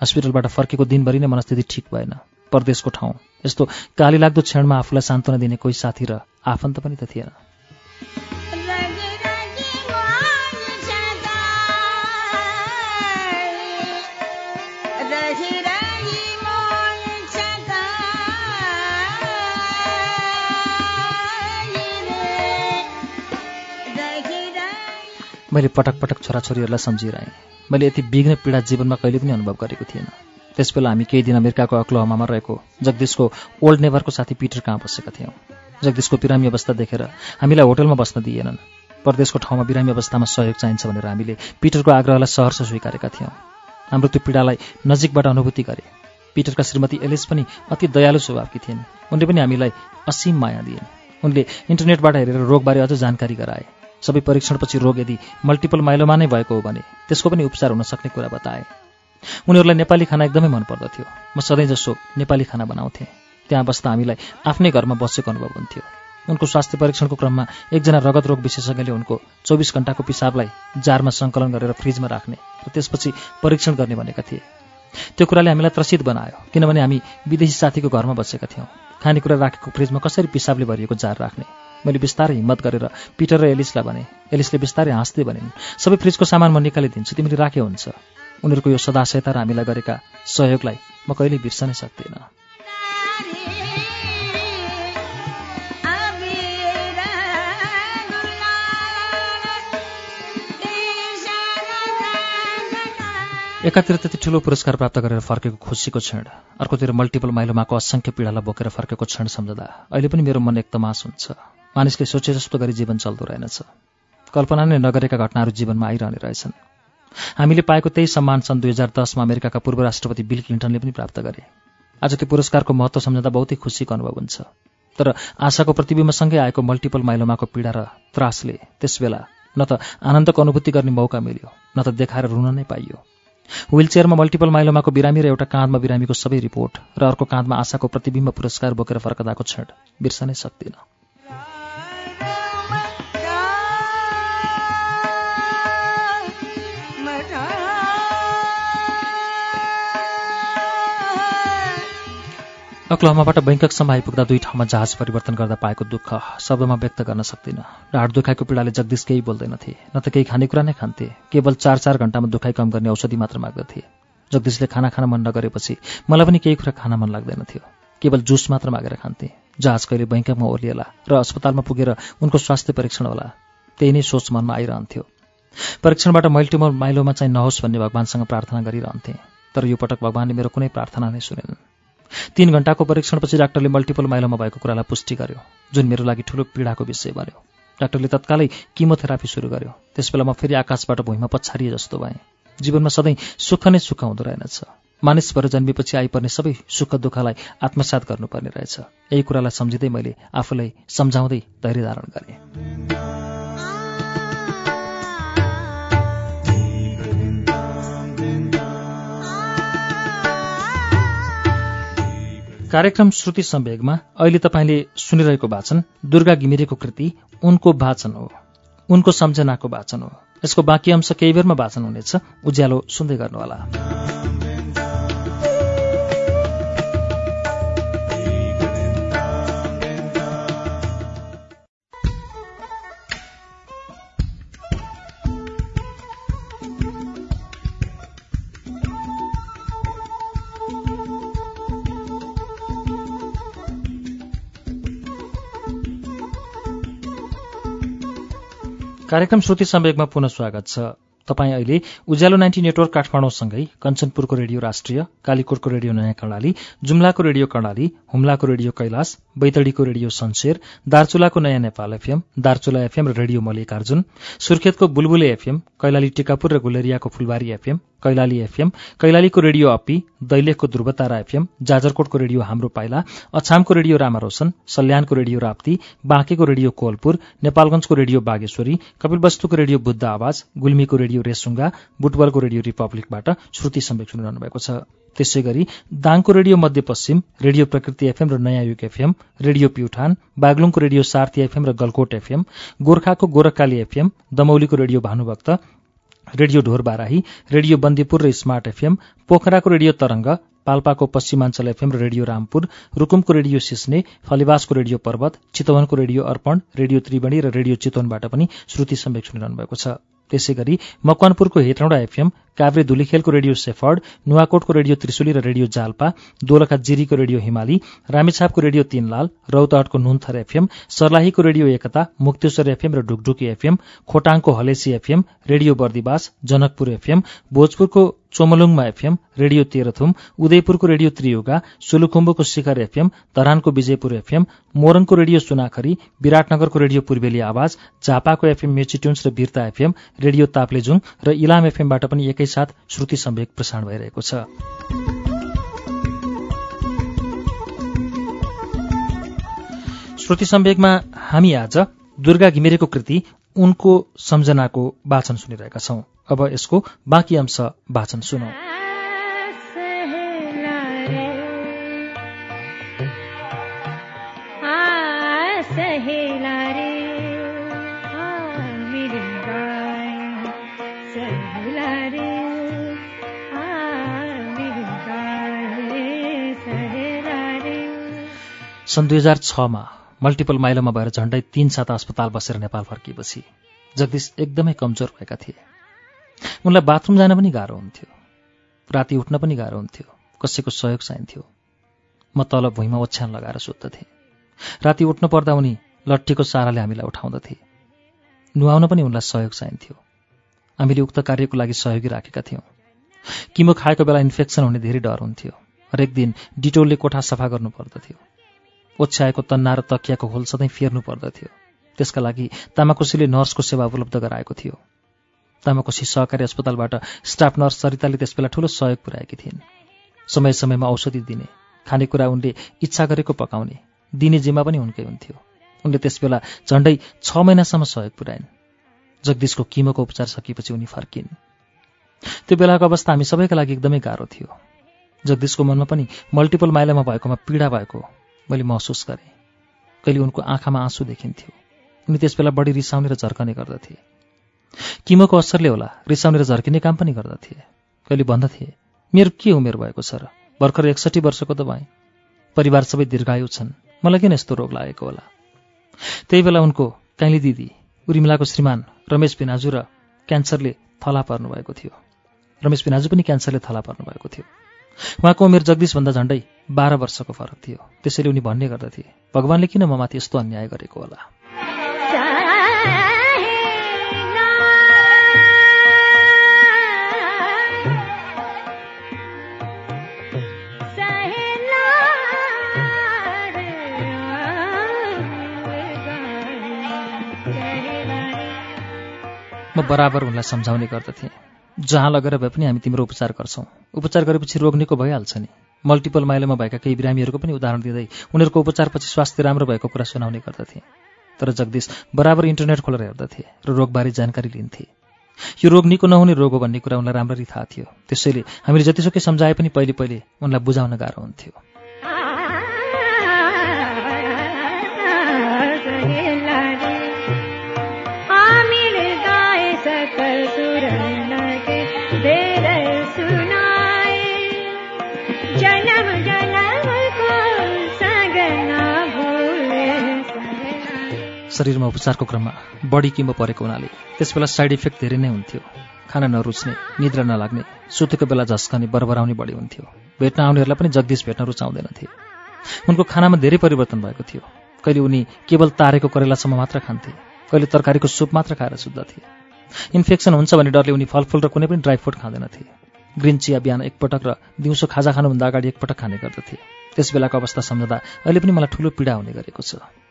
हस्पिटलबाट फर्केको दिनभरि नै मनस्थिति ठिक भएन। परदेशको ठाउँ। यस्तो काली लाग्दो क्षणमा आफूलाई सान्त्वना दिने कोही साथी र आफन्त पनि त थिएन। मैले पटक पटक छोराछोरीहरूलाई सम्झिरहेँ। मैले यति विघ्न पीडा जीवनमा कहिले पनि अनुभव गरेको थिएन। त्यसबेला हामी केही दिन अमेरिकाको अक्लोहमामा रहेको जगदीशको ओल्ड नेभरको साथी पिटर कहाँ बसेका थियौँ। जगदीशको बिरामी अवस्था देखेर हामीलाई होटलमा बस्न दिएनन्। परदेशको ठाउँमा बिरामी अवस्थामा सहयोग चाहिन्छ भनेर हामीले पिटरको आग्रहलाई सहर्ष स्वीकारेका थियौँ। हाम्रो त्यो पीडालाई नजिकबाट अनुभूति गरे। पिटरका श्रीमती एलिस पनि अति दयालु स्वभावकी थिइन्। उनले पनि हामीलाई असीम माया दिएन् उनले इन्टरनेटबाट हेरेर रोगबारे अझ जानकारी गराए। सबै परीक्षणपछि रोग यदि मल्टिपल माइलोमा नै भएको हो भने त्यसको पनि उपचार हुन सक्ने कुरा बताए। उनीहरूलाई नेपाली खाना एकदमै मन पर्दथ्यो म सधैँ जसो नेपाली खाना बनाउँथेँ त्यहाँ बस्दा हामीलाई आफ्नै घरमा बसेको अनुभव हुन्थ्यो। उनको स्वास्थ्य परीक्षणको क्रममा एकजना रगत रोग विशेषज्ञले उनको चौबिस घण्टाको पिसाबलाई जारमा सङ्कलन गरेर फ्रिजमा राख्ने र त्यसपछि परीक्षण गर्ने भनेका थिए। त्यो कुराले हामीलाई त्रसित बनायो किनभने हामी विदेशी साथीको घरमा बसेका थियौँ। खानेकुरा राखेको फ्रिजमा कसरी पिसाबले भरिएको जार राख्ने? मैले बिस्तारै हिम्मत गरेर पिटर र एलिसलाई भने एलिसले बिस्तारै हाँस्दै भनिन् सबै फ्रिजको सामान म निकालिदिन्छु तिमीले राखे हुन्छ। उनीहरूको यो सदाशयता र हामीलाई गरेका सहयोगलाई म कहिल्यै बिर्सनै सक्दिनँ। एकातिर त्यति ठुलो पुरस्कार प्राप्त गरेर फर्केको खुसीको क्षण अर्कोतिर मल्टिपल माइलोमाको असङ्ख्य पीडालाई बोकेर फर्केको क्षण सम्झँदा अहिले पनि मेरो मन एकदमास हुन्छ। मानिसले सोचे जस्तो गरी जीवन चल्दो रहेनछ। कल्पना नै नगरेका घटनाहरू जीवनमा आइरहने रहेछन्। हामीले पाएको त्यही सम्मान सन् दुई हजार दसमा अमेरिकाका पूर्व राष्ट्रपति बिल क्लिन्टनले पनि प्राप्त गरे। आज त्यो पुरस्कारको महत्त्व सम्झँदा बहुतै खुसीको अनुभव हुन्छ। तर आशाको प्रतिबिम्बसँगै आएको मल्टिपल माइलोमाको पीडा र त्रासले त्यसबेला न त आनन्दको अनुभूति गर्ने मौका मिल्यो न त देखाएर रुन नै पाइयो। व्हीलचेयरमा मल्टिपल माइलोमाको बिरामी र एउटा काँधमा बिरामीको सबै रिपोर्ट र अर्को काँधमा आशाको प्रतिबिम्ब पुरस्कार बोकेर फर्कदाको क्षण बिर्सनै सक्दिनँ। अक्लहमाबाट बैङ्ककसम्म आइपुग्दा दुई ठाउँमा जहाज परिवर्तन गर्दा पाएको दुःख शब्दमा व्यक्त गर्न सक्दिनँ। ढाड दुखाइको पीडाले जगदीश केही बोल्दैनथे न त केही खानेकुरा नै खान्थे। केवल चार चार घन्टामा दुखाइ कम गर्ने औषधि मात्र माग्दथे। जगदीशले खाना खान मन नगरेपछि मलाई पनि केही कुरा खान मन लाग्दैन थियो। केवल जुस मात्र मागेर खान्थे। जहाज कहिले बैङ्ककमा ओर्लिएला र अस्पतालमा पुगेर उनको स्वास्थ्य परीक्षण होला। त्यही नै सोच मनमा आइरहन्थ्यो। परीक्षणबाट मल्टिमल माइलोमा चाहिँ नहोस् भन्ने भगवान्सँग प्रार्थना गरिरहन्थेँ। तर यो पटक भगवान्ले मेरो कुनै प्रार्थना नै सुनेनन्। तीन घण्टाको परीक्षणपछि डाक्टरले मल्टिपल माइलोमा भएको कुरालाई पुष्टि गर्यो जुन मेरो लागि ठुलो पीडाको विषय बन्यो। डाक्टरले तत्कालै किमोथेरापी सुरु गर्यो। त्यसबेला म फेरि आकाशबाट भुइँमा पछारिए जस्तो भएँ। जीवनमा सधैँ सुख नै सुख हुँदो रहेनछ। मानिस भएर जन्मेपछि आइपर्ने सबै सुख दुःखलाई आत्मसात गर्नुपर्ने रहेछ। यही कुरालाई सम्झिँदै मैले आफूलाई सम्झाउँदै धैर्य धारण गरेँ। कार्यक्रम श्रुति सम्वेगमा अहिले तपाईँले सुनिरहेको वाचन दुर्गा घिमिरेको कृति उनको वाचन हो। उनको सम्झनाको वाचन हो। यसको बाँकी अंश केही बेरमा वाचन हुनेछ। उज्यालो सुन्दै गर्नुहोला। कार्यक्रम श्रुति सम्वेकमा पुनः स्वागत छ। तपाईँ अहिले उज्यालो नाइन्टी नेटवर्क काठमाडौँसँगै कञ्चनपुरको रेडियो राष्ट्रिय कालीकोटको रेडियो नयाँ कर्णाली जुम्लाको रेडियो कर्णाली हुम्लाको रेडियो कैलाश बैतडीको रेडियो सन्सेर दार्चुलाको नयाँ नेपाल एफएम दार्चुला एफएम र रेडियो मल्लिकार्जुन सुर्खेतको बुलबुले एफएम कैलाली टिकापुर र गुलेरियाको फुलबारी एफएम कैलाली एफएम कैलालीको रेडियो अपी दैलेखको ध्रुवतारा एफएम जाजरकोटको रेडियो हाम्रो पाइला अछामको रेडियो रामारोशन सल्यानको रेडियो राप्ती बाँकेको रेडियो कोलपुर नेपालगंजको रेडियो बागेश्वरी कपिलवस्तुको रेडियो बुद्ध आवाज गुल्मीको रेडियो रेसुङ्गा बुटबलको रेडियो रिपब्लिकबाट श्रुति सम्वेक सुनिरहनु भएको छ। त्यसै गरी दाङको radio Madhyapaschim radio Prakriti FM र नयाँ युग एफएम रेडियो प्युठान बागलुङको रेडियो सार्थी एफएम र गलकोट एफएम गोर्खाको Gorakhkali FM दमौलीको radio Bhanubhakta radio Dhor Barahi radio Bandipur र स्मार्ट एफएम पोखराको रेडियो तरंग पाल्पाको पश्चिमाञ्चल एफएम र रेडियो रामपुर रुकुमको रेडियो सिस्ने फलिवासको रेडियो पर्वत चितवनको रेडियो अर्पण रेडियो त्रिवेणी र रेडियो चितवनबाट पनि श्रुति सम्वेक सुनिरहनु भएको छ। त्यसै गरी मकवानपुरको हेटौँडा एफएम काभ्रे धुलीखेलको रेडियो सेफर्ड नुवाकोटको रेडियो त्रिशुली र रेडियो जाल्पा दोलखा जिरीको रेडियो हिमाली रामेछापको रेडियो तीनलाल रौतहटको नुन्थर एफएम सर्लाहीको रेडियो एकता मुक्तेश्वर एफएम र Dhukdhuki FM खोटाङको Halesi FM radio Bardibas Janakpur FM भोजपुरको चोमलुङमा एफएम रेडियो तेह्रथुम उदयपुरको रेडियो त्रियुगा सुलुखुम्बुको शिखर एफएम धरानको विजयपुर एफएम मोरङको रेडियो सुनाखरी विराटनगरको रेडियो पूर्वेली आवाज झापाको एफएम मेचिट्युन्स र वीरता एफएम रेडियो ताप्लेजुङ र इलाम एफएमबाट पनि एकै एकैसाथ श्रुति सम्वेक प्रसारण भइरहेको छ। श्रुति सम्वेकमा हामी आज दुर्गा घिमिरेको कृति उनको सम्झनाको वाचन सुनिरहेका छौं। अब यसको बाँकी अंश वाचन सुनौ। सन् दुई हजार छमा मल्टिपल माइलोमा भएर झण्डै तीन साता अस्पताल बसेर नेपाल फर्किएपछि जगदीश एकदमै कमजोर भएका थिए। उनलाई बाथरुम जान पनि गाह्रो हुन्थ्यो। राति उठ्न पनि गाह्रो हुन्थ्यो। कसैको सहयोग चाहिन्थ्यो। म तल भुइँमा ओछ्यान लगाएर सुत्दथेँ राति उठ्नु पर्दा उनी लट्ठीको साराले हामीलाई उठाउँदथे नुहाउन पनि उनलाई सहयोग चाहिन्थ्यो। हामीले उक्त कार्यको लागि सहयोगी राखेका थियौँ। किमो खाएको बेला इन्फेक्सन हुने धेरै डर हुन्थ्यो। हरेक दिन डिटोलले कोठा सफा गर्नु पर्दथ्यो। ओछ्याएको तन्ना र तकियाको होल सधैँ फेर्नु पर्दथ्यो। त्यसका लागि तामाकोसीले नर्सको सेवा उपलब्ध गराएको थियो। तामाकोसी सहकारी अस्पतालबाट स्टाफ नर्स सरिताले त्यसबेला ठूलो सहयोग पुर्याएकी थिइन्। समय समयमा औषधि दिने खानेकुरा उनले इच्छा गरेको पकाउने दिने जिम्मा पनि उनकै हुन्थ्यो। उनले त्यसबेला झण्डै छ महिनासम्म सहयोग पुर्याइन्। जगदीशको किमोको उपचार सकिएपछि उनी फर्किन्। त्यो बेलाको अवस्था हामी सबैका लागि एकदमै गाह्रो थियो। जगदीशको मनमा पनि मल्टिपल माइलामा भएकोमा पीडा भएको मैले महसुस गरेँ। कहिले उनको आँखामा आँसु देखिन्थ्यो। उनी त्यसबेला बढी रिसाउने र झर्कने गर्दथे। किमोको असरले होला रिसाउने र झर्किने काम पनि गर्दथे। कहिले भन्दथे मेरो के उमेर भएको छ र? भर्खर एकसठी वर्षको त भएँ। परिवार सबै दीर्घायु छन्। मलाई किन यस्तो रोग लागेको होला? त्यही बेला उनको काइली दिदी उर्मिलाको श्रीमान रमेश पिनाजु र क्यान्सरले थला पर्नुभएको थियो। रमेश पिनाजु पनि क्यान्सरले थला पर्नुभएको थियो। उहाँको उमेर जगदीशभन्दा झन्डै बाह्र वर्षको फरक थियो। त्यसैले उनी भन्ने गर्दथे भगवान्ले किन ममाथि यस्तो अन्याय गरेको होला? म बराबर उनलाई सम्झाउने गर्दथेँ। जहाँ लगेर भए पनि हामी तिम्रो उपचार गर्छौँ। उपचार गरेपछि रोग निको भइहाल्छ नि। मल्टिपल माइलोमा भएका केही बिरामीहरूको पनि उदाहरण दिँदै उनीहरूको उपचारपछि स्वास्थ्य राम्रो भएको कुरा सुनाउने गर्दथे। तर जगदीश बराबर इन्टरनेट खोलेर हेर्दथे र रोगबारे जानकारी लिन्थे। यो रोग निको नहुने रोग हो भन्ने कुरा उनलाई राम्ररी थाहा थियो। त्यसैले हामीले जतिसुकै सम्झाए पनि पहिले पहिले उनलाई बुझाउन गाह्रो हुन्थ्यो। शरीरमा उपचारको क्रममा बढी किम्बो परेको हुनाले त्यसबेला साइड इफेक्ट धेरै नै हुन्थ्यो। खाना नरुच्ने निद्रा नलाग्ने सुतेको बेला झस्कने बरबराउने बढी हुन्थ्यो। भेट्न आउनेहरूलाई पनि जगदीश भेट्न रुचाउँदैनथे। उनको खानामा धेरै परिवर्तन भएको थियो। कहिले उनी केवल तारेको करेलासम्म मात्र खान्थे कहिले तरकारीको सुप मात्र खाएर सुत्दथे। इन्फेक्सन हुन्छ भन्ने डरले उनी फलफुल र कुनै पनि ड्राई फ्रुट खाँदैनथे। ग्रिन चिया बिहान एकपटक र दिउँसो खाजा खानुभन्दा अगाडि एकपटक खाने गर्दथे। त्यस बेलाको अवस्था सम्झँदा अहिले पनि मलाई ठुलो पीडा हुने गरेको छ।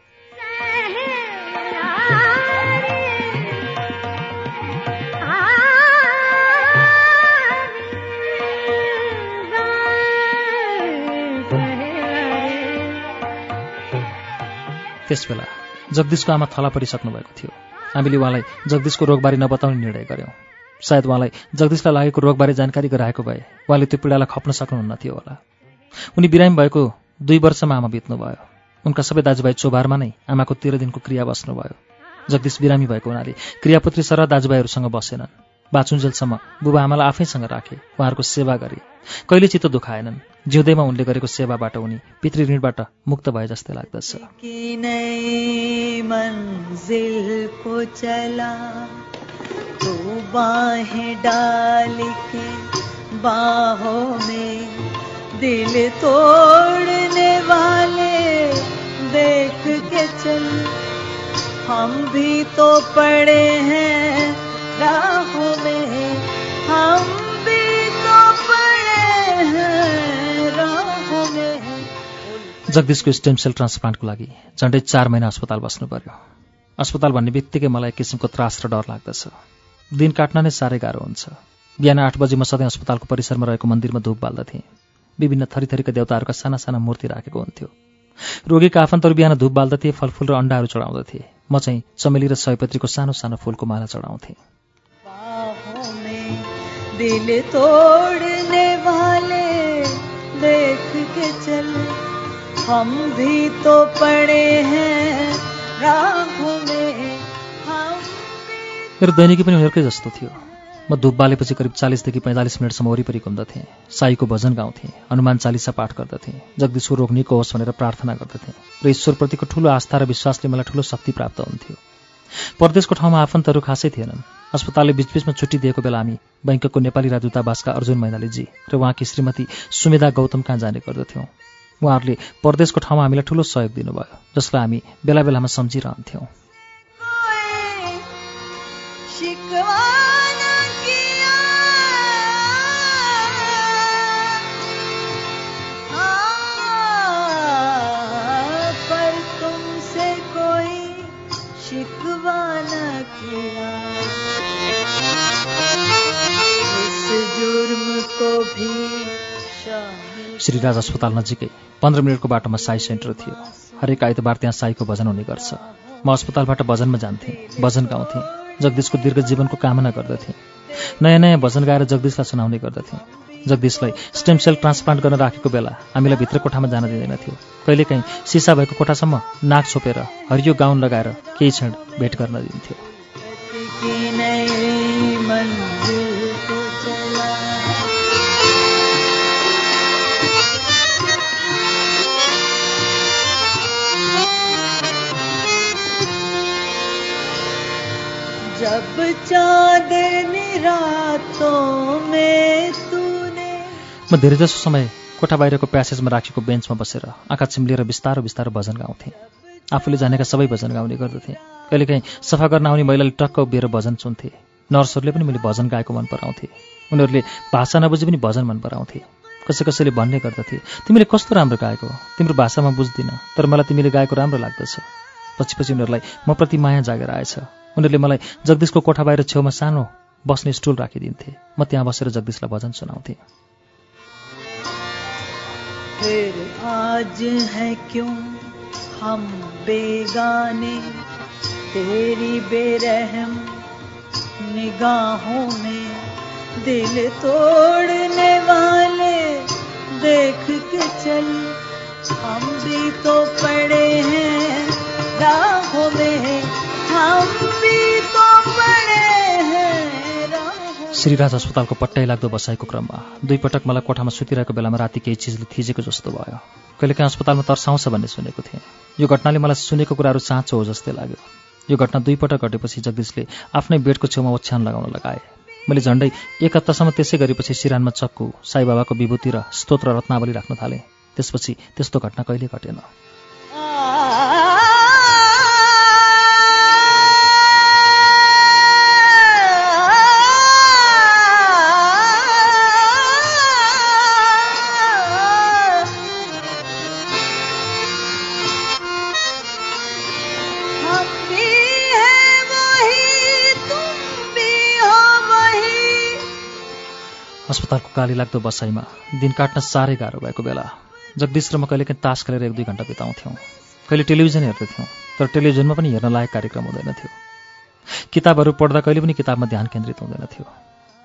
त्यसबेला जगदीशको आमा थला परिसक्नु भएको थियो। हामीले उहाँलाई जगदीशको रोगबारे नबताउने निर्णय गऱ्यौँ सायद उहाँलाई जगदीशलाई लागेको रोगबारे जानकारी गराएको भए उहाँले त्यो पीडालाई खप्न सक्नुहुन्न थियो होला। उनी बिरामी भएको दुई वर्षमा आमा बित्नुभयो। उनका सबै दाजुभाइ चोबारमा नै आमाको तेह्र दिनको क्रिया बस्नुभयो। जगदीश बिरामी भएको हुनाले क्रियापुत्री सर दाजुभाइहरूसँग बसेनन्। बाचुन्जेलसम्म बुबा आमालाई आफैसँग राखे उहाँहरूको सेवा गरे। कहिले चित्त दुखाएनन्। जिउँदैमा उनले गरेको सेवाबाट उनी पितृ मुक्त भए जस्तै लाग्दछ। दिल तोड़ने वाले, देख के चल, हम भी तो पड़े हैं राहों में, हम जगदीशको स्टेम सेल ट्रान्सप्लान्टको लागि झन्डै चार महिना अस्पताल बस्नु पर्यो अस्पताल भन्ने बित्तिकै मलाई एक किसिमको त्रास र डर लाग्दछ। दिन काट्न नै साह्रै गाह्रो हुन्छ। बिहान आठ बजी म सधैँ अस्पतालको परिसरमा रहेको मन्दिरमा धुप बाल्दथेँ। विभिन्न थरी थरीका देवताहरूका साना साना मूर्ति राखेको हुन्थ्यो। रोगीका आफन्तहरू बिहान धुप बाल्दथे फलफुल र अण्डाहरू चढाउँदथे। म चाहिँ चमेली र सयपत्रीको सानो सानो फुलको माला चढाउँथेँ। हम भी तो पड़े हैं राहों में। मेरो दैनिकी पनि उनीहरूकै जस्तो थियो। म धुप बालेपछि करिब चालिसदेखि पैँतालिस मिनटसम्म वरिपरि घुम्दथेँ साईको भजन गाउँथेँ हनुमान चालिसा पाठ गर्दथेँ जगदीश्वर रोग निको होस् भनेर प्रार्थना गर्दथेँ र ईश्वरप्रतिको ठूलो आस्था र विश्वासले मलाई ठूलो शक्ति प्राप्त हुन्थ्यो। परदेशको ठाउँमा आफन्तहरू खासै थिएनन्। अस्पतालले बिचबिचमा छुट्टी दिएको बेला हामी बैङ्कको नेपाली राजदूतावासका अर्जुन मैनालीजी र उहाँकी श्रीमती सुमेधा गौतम कहाँ जाने गर्दथ्यौँ। उहाँहरूले परदेशको ठाउँमा हामीलाई ठूलो सहयोग दिनुभयो जसलाई हामी बेला बेलामा सम्झिरहन्थ्यौँ। श्रीराज अस्पताल नजिकै पन्ध्र मिनटको बाटोमा साई सेन्टर थियो। हरेक आइतबार त्यहाँ साईको भजन हुने गर्छ। म अस्पतालबाट भजनमा जान्थेँ भजन गाउँथेँ। जगदीशको दीर्घ जीवनको कामना गर्दथेँ। नयाँ नयाँ भजन गाएर जगदीशलाई सुनाउने गर्दथेँ। जगदीशलाई स्टेम सेल ट्रान्सप्लान्ट गर्न राखेको बेला हामीलाई भित्र कोठामा जान दिँदैनथ्यो कहिलेकाहीँ सिसा भएको कोठासम्म नाक छोपेर हरियो गाउन लगाएर केही क्षण भेट गर्न दिन्थ्यो। में तूने। म धेरैजसो समय कोठा बाहिरको प्यासेजमा राखेको बेन्चमा बसेर आँखा चिम्लिएर बिस्तारो बिस्तारो भजन गाउँथेँ। आफूले जानेका सबै भजन गाउने गर्दथे। कहिलेकाहीँ सफा गर्न आउने महिलाले टक्क उभिएर भजन सुन्थे। नर्सहरूले पनि मैले भजन गाएको मन पराउँथे। उनीहरूले भाषा नबुझे पनि भजन मन पराउँथे। कसै कसैले भन्ने गर्दथे तिमीले कस्तो राम्रो गाएको? तिम्रो भाषामा बुझ्दिनँ तर मलाई तिमीले गाएको राम्रो लाग्दछ। पछि पछि उनीहरूलाई म प्रति माया जागेर आएछ। उनीहरूले मलाई जगदीशको कोठा बाहिर छेउमा सानो बस्ने स्टुल राखिदिन्थे। म त्यहाँ बसेर जगदीशलाई भजन सुनाउँथेँ। फिर आज है क्यों हम बेगाने? तेरी बेरहम निगाहों में दिल तोड़ने वाले देख के चल। हम भी तो पड़े श्रीराज अस्पतालको पट्टै लाग्दो बसाइको क्रममा दुई पटक मलाई कोठामा सुतिरहेको बेलामा राति केही चिजले थिजेको जस्तो भयो। कहिलेकाहीँ अस्पतालमा तर्साउँछ भन्ने सुनेको थिएँ। यो घटनाले मलाई सुनेको कुराहरू साँचो हो जस्तै लाग्यो। यो घटना दुई पटक घटेपछि जगदीशले आफ्नै बेडको छेउमा ओछ्यान लगाउन लगाए। मैले झन्डै एक हप्तासम्म त्यसै गरेपछि सिरानमा चक्कु साईबाबाको विभूति र स्तोत्र रत्नावली राख्न थालेँ। त्यसपछि त्यस्तो घटना कहिले घटेन। अस्पतालको गाली लाग्दो बसाइमा दिन काट्न साह्रै गाह्रो भएको बेला जगदीश र म कहिलेकाहीँ तास खेलेर एक दुई घन्टा बिताउँथ्यौँ। कहिले टेलिभिजन हेर्दथ्यौँ तर टेलिभिजनमा पनि हेर्न लायक कार्यक्रम हुँदैन थियो। किताबहरू पढ्दा कहिले पनि किताबमा ध्यान केन्द्रित हुँदैन थियो।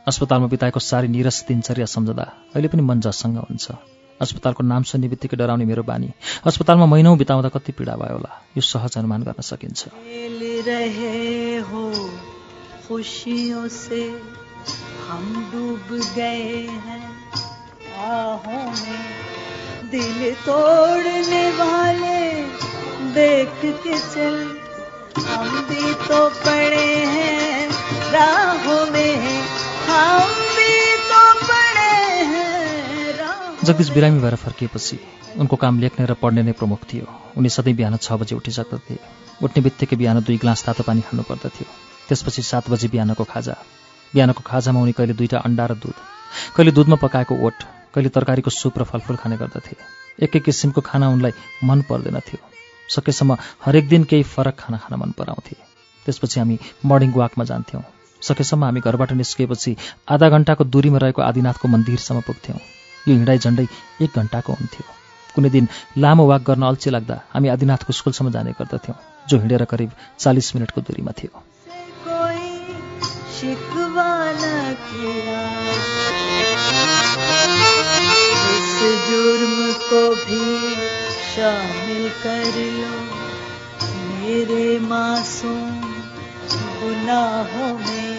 अस्पतालमा बिताएको साह्रै निरस दिनचर्या सम्झँदा अहिले पनि मन जससँग हुन्छ। अस्पतालको नाम सुन्ने बित्तिकै डराउने मेरो बानी अस्पतालमा महिनौँ बिताउँदा कति पीडा भयो होला यो सहज अनुमान गर्न सकिन्छ। हम डूब गए हैं आहों में। दिल तोड़ने वाले देख के चल। हम भी तो पड़े हैं राहों में हम भी तो पड़े हैं जगदीश बिरामी भएर फर्किएपछि उनको काम लेख्ने र पढ्ने नै प्रमुख थियो। उनी सधैँ बिहान छ बजे उठिसक्दथे। उठ्ने बित्तिकै बिहान दुई ग्लास तातो पानी खानु पर्दथ्यो त्यसपछि सात बजे बिहानको खाजा। बिहानको खाजामा उनी कहिले दुईवटा अन्डा र दुध कहिले दुधमा पकाएको ओट कहिले तरकारीको सुप र फलफुल खाने गर्दथे। एक एक किसिमको खाना उनलाई मन पर्दैन थियो। सकेसम्म हरेक दिन केही फरक खाना खान मन पराउँथे। त्यसपछि हामी मर्निङ वाकमा जान्थ्यौँ। सकेसम्म हामी घरबाट निस्किएपछि आधा घन्टाको दूरीमा रहेको आदिनाथको मन्दिरसम्म पुग्थ्यौँ। यो हिँडाइ झन्डै एक घन्टाको हुन्थ्यो। कुनै दिन लामो वाक गर्न अल्छी लाग्दा हामी आदिनाथको स्कुलसम्म जाने गर्दथ्यौँ जो हिँडेर करिब चालिस मिनटको दूरीमा थियो। शिकवा किया। इस जुर्म को भी शामिल कर लो। मेरे मासूम गुनाहों में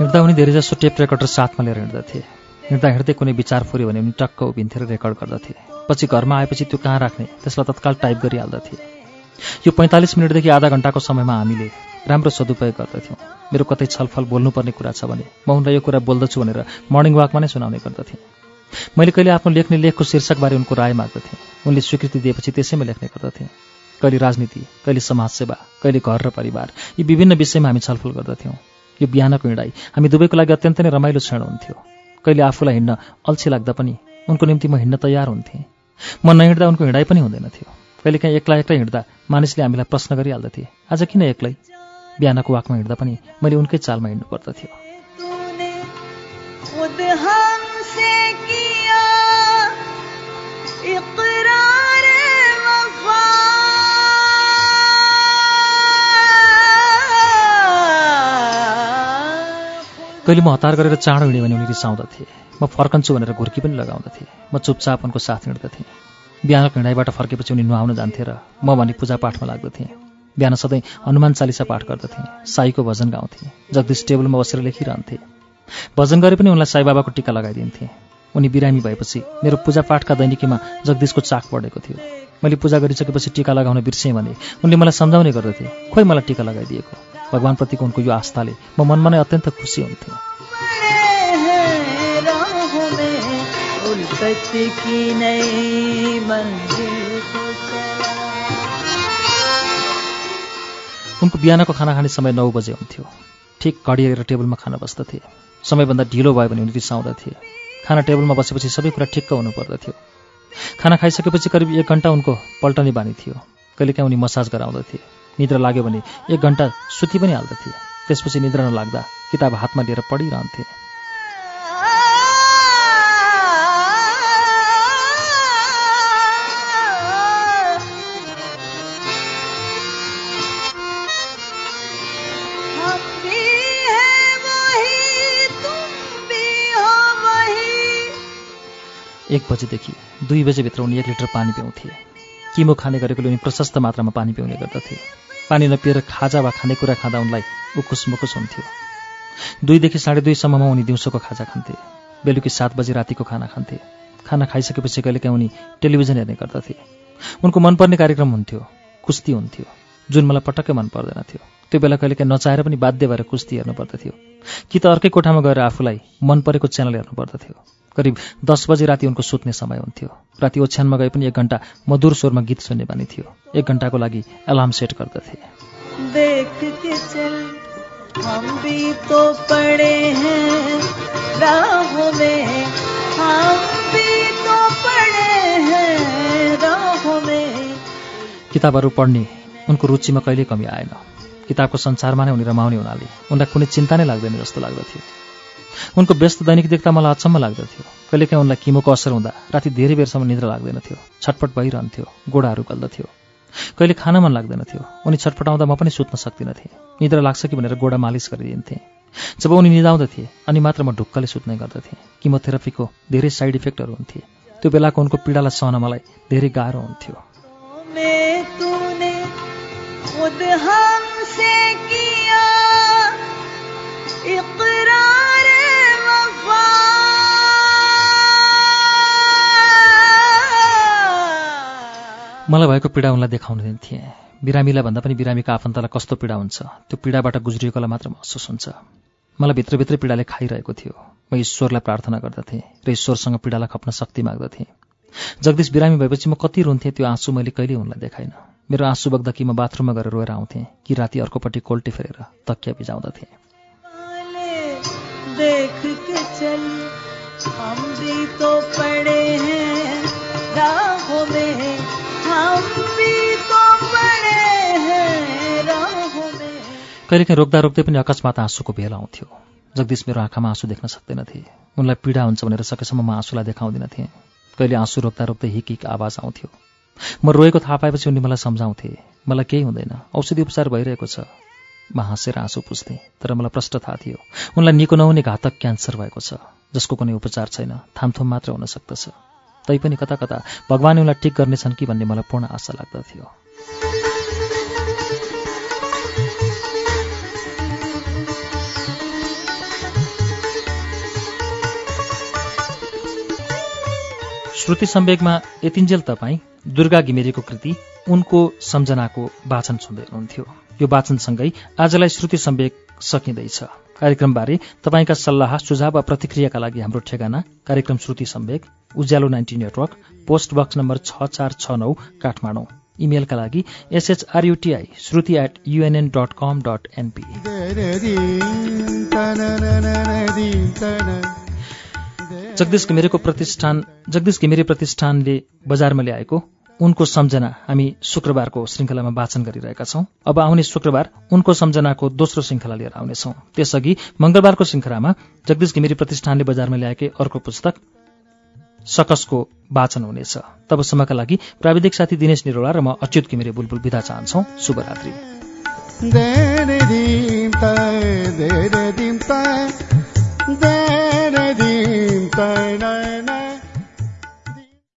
हिँड्दा उनी धेरैजसो टेप रेकर्डर साथमा लिएर हिँड्दथे। हिँड्दा हिँड्दै कुनै विचार फुर्यो भने उनी टक्क उभिन्थे र रेकर्ड गर्दथे। पछि घरमा आएपछि त्यो कहाँ राख्ने त्यसलाई तत्काल टाइप गरिहाल्दथे। यो पैँतालिस मिनटदेखि आधा घन्टाको समयमा हामीले राम्रो सदुपयोग गर्दथ्यौँ। मेरो कतै छलफल बोल्नुपर्ने कुरा छ भने म उनलाई यो कुरा बोल्दछु भनेर मर्निङ वाकमा नै सुनाउने गर्दथेँ मैले कहिले आफ्नो लेख्ने लेखको शीर्षकबारे उनको राय माग्दथेँ। उनले स्वीकृति दिएपछि त्यसैमा लेख्ने गर्दथेँ कहिले राजनीति कहिले समाजसेवा कहिले घर र परिवार यी विभिन्न विषयमा हामी छलफल गर्दथ्यौँ। यो बिहानको हिँडाइ हामी दुवैको लागि अत्यन्तै नै रमाइलो क्षण हुन्थ्यो। कहिले आफूलाई हिँड्न अल्छी लाग्दा पनि उनको निम्ति म हिँड्न तयार हुन्थेँ। म नहिँड्दा उनको हिँडाइ पनि हुँदैन थियो। कहिलेकाहीँ एक्ला एक्लै हिँड्दा मानिसले हामीलाई प्रश्न गरिहाल्दथे। आज किन एक्लै? बिहानको वाकमा हिँड्दा पनि मैले उनकै चालमा हिँड्नु पर्दथ्यो। कहिले म हतार गरेर चाँडो हिँड्यो भने उनी रिसाउँदथे म फर्कन्छु भनेर घुर्की पनि लगाउँदथे। म चुपचाप उनको साथ हिँड्दथेँ। बिहानको हिँडाइबाट फर्केपछि उनी नुहाउन जान्थे र म भने पूजापाठमा लाग्दथेँ। बिहान सधैँ हनुमान चालिसा पाठ गर्दथेँ साईको भजन गाउँथेँ जगदीश टेबलमा बसेर लेखिरहन्थे। भजन गरे पनि उनलाई साईबाबाको टिका लगाइदिन्थेँ। उनी बिरामी भएपछि मेरो पूजापाठका दैनिकीमा जगदीशको चाक पढेको थियो। मैले पूजा गरिसकेपछि टिका लगाउन बिर्सेँ भने उनले मलाई सम्झाउने गर्दथे खोइ मलाई टिका लगाइदिएको। भगवान्प्रतिको उनको यो आस्थाले म मनमा नै अत्यन्त खुसी हुन्थेँ। उल्फत की नई उनको बिहानको खाना खाने समय नौ बजे हुन्थ्यो। ठिक घडी हेरेर टेबलमा खान बस्दथे। समयभन्दा ढिलो भयो भने उनी रिसाउँदथे। खाना टेबलमा बसेपछि सबै कुरा ठिक्क हुनुपर्दथ्यो खाना खाइसकेपछि करिब एक घन्टा उनको पल्टने बानी थियो। कहिलेकाहीँ उनी मसाज गराउँदथे। निद्रा लाग्यो भने एक घन्टा सुति पनि हाल्दथे। त्यसपछि निद्रा नलाग्दा किताब हातमा लिएर पढिरहन्थे। एक बजेदेखि दुई बजेभित्र उनी एक लिटर पानी पिउँथे। किमो खाने गरेकोले उनी प्रशस्त मात्रामा पानी पिउने गर्दथे। पानी नपिएर खाजा वा खानेकुरा खाँदा उनलाई उकुस मुकुस हुन्थ्यो। दुईदेखि साढे दुईसम्ममा उनी दिउँसोको खाजा खान्थे। बेलुकी सात बजे रातिको खाना खान्थे। खाना खाइसकेपछि कहिलेकाहीँ उनी टेलिभिजन हेर्ने गर्दथे। उनको मनपर्ने कार्यक्रम हुन्थ्यो कुस्ती हुन्थ्यो। जुन मलाई पटक्कै मन पर्दैन थियो। त्यो बेला कहिलेकाहीँ नचाहेर पनि बाध्य भएर कुस्ती हेर्नु पर्दथ्यो कि त अर्कै कोठामा गएर आफूलाई मन परेको च्यानल हेर्नु पर्दथ्यो करिब दस बजे राति उनको सुत्ने समय हुन्थ्यो। राति ओछ्यानमा गए पनि एक घन्टा मधुर स्वरमा गीत सुन्ने बानी थियो। एक घन्टाको लागि अलार्म सेट गर्दथे। किताबहरू पढ्ने उनको रुचिमा कहिल्यै कमी आएन। किताबको संसारमा नै उनी रमाउने हुनाले उनलाई कुनै चिन्ता नै लाग्दैन जस्तो लाग्दथ्यो। उनको व्यस्त दैनिक देख्दा मलाई अचम्म लाग्दथ्यो कहिलेकाहीँ उनलाई किमोको असर हुँदा राति धेरै बेरसम्म निद्रा लाग्दैनथ्यो छटपट भइरहन्थ्यो गोडाहरू गल्दथ्यो। कहिले खान मन लाग्दैनथ्यो उनी छटपटाउँदा म पनि सुत्न सक्दिनथेँ निद्रा लाग्छ कि भनेर गोडा मालिस गरिदिन्थेँ। जब उनी निदाउँदथे अनि मात्र म ढुक्कले सुत्ने गर्दथेँ। किमोथेरापीको धेरै साइड इफेक्टहरू हुन्थे। त्यो बेलाको उनको पीडालाई सहन मलाई धेरै गाह्रो हुन्थ्यो। किया मलाई भएको पीडा उनलाई देखाउन दिन्थेँ बिरामीलाई भन्दा पनि बिरामीको आफन्तलाई कस्तो पीडा हुन्छ? त्यो पीडाबाट गुज्रिएकोलाई मात्र महसुस हुन्छ। मलाई भित्रभित्रै पीडाले खाइरहेको थियो। म ईश्वरलाई प्रार्थना गर्दथेँ र ईश्वरसँग पीडालाई खप्न शक्ति माग्दथेँ। जगदीश बिरामी भएपछि म कति रुन्थेँ त्यो आँसु मैले कहिले उनलाई देखाइनँ। मेरो आँसु बग्दा कि म बाथरुममा गएर रोएर आउँथेँ कि राति अर्कोपट्टि कोल्टी फेरेर तकिया बिजाउँदथेँ कहिलेकाहीँ रोक्दा रोक्दै पनि अकस्मात आँसुको भेल आउँथ्यो। जगदीश मेरो आँखामा आँसु देख्न सक्दैनथे। उनलाई पीडा हुन्छ भनेर सकेसम्म म आँसुलाई देखाउँदिनथेँ। कहिले आँसु रोक्दा रोक्दै हिक हिक आवाज आउँथ्यो। म रोएको थाहा पाएपछि उनी मलाई सम्झाउँथे। मलाई केही हुँदैन। औषधि उपचार भइरहेको छ। म हाँसेर आँसु पुछ्थेँ तर मलाई प्रष्ट थाहा थियो। उनलाई निको नहुने घातक क्यान्सर भएको छ जसको कुनै उपचार छैन। थामथुम मात्र हुन सक्दछ। तैपनि कता कता भगवान् उनलाई ठिक गर्नेछन् कि भन्ने मलाई पूर्ण आशा लाग्दथ्यो श्रुति सम्वेकमा यतिन्जेल तपाईँ दुर्गा घिमिरेको कृति उनको सम्झनाको वाचन सुन्दै हुनुहुन्थ्यो। यो वाचनसँगै आजलाई श्रुति सम्वेक सकिँदैछ। कार्यक्रमबारे तपाईँका सल्लाह सुझाव वा प्रतिक्रियाका लागि हाम्रो ठेगाना कार्यक्रम Shruti Sambeg Ujyalo ninety network post box number छ चार छ नौ काठमाडौँ। इमेलका लागि S H R U T I Shruti at UNN dot com dot NP Jagdish घिमिरेको प्रतिष्ठान जगदीश घिमिरे प्रतिष्ठानले बजारमा ल्याएको उनको सम्झना हामी शुक्रबारको श्रृङ्खलामा वाचन गरिरहेका छौं। अब आउने शुक्रबार उनको सम्झनाको दोस्रो श्रृङ्खला लिएर आउनेछौं। त्यसअघि मंगलबारको श्रृङ्खलामा जगदीश घिमिरे प्रतिष्ठानले बजारमा ल्याएकै अर्को पुस्तक सकसको वाचन हुनेछ। तबसम्मका लागि प्राविधिक साथी दिनेश निरोला र म अच्युत घिमिरे बुलबुल विदा चाहन्छौ। शुभरात्री।